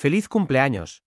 ¡Feliz cumpleaños!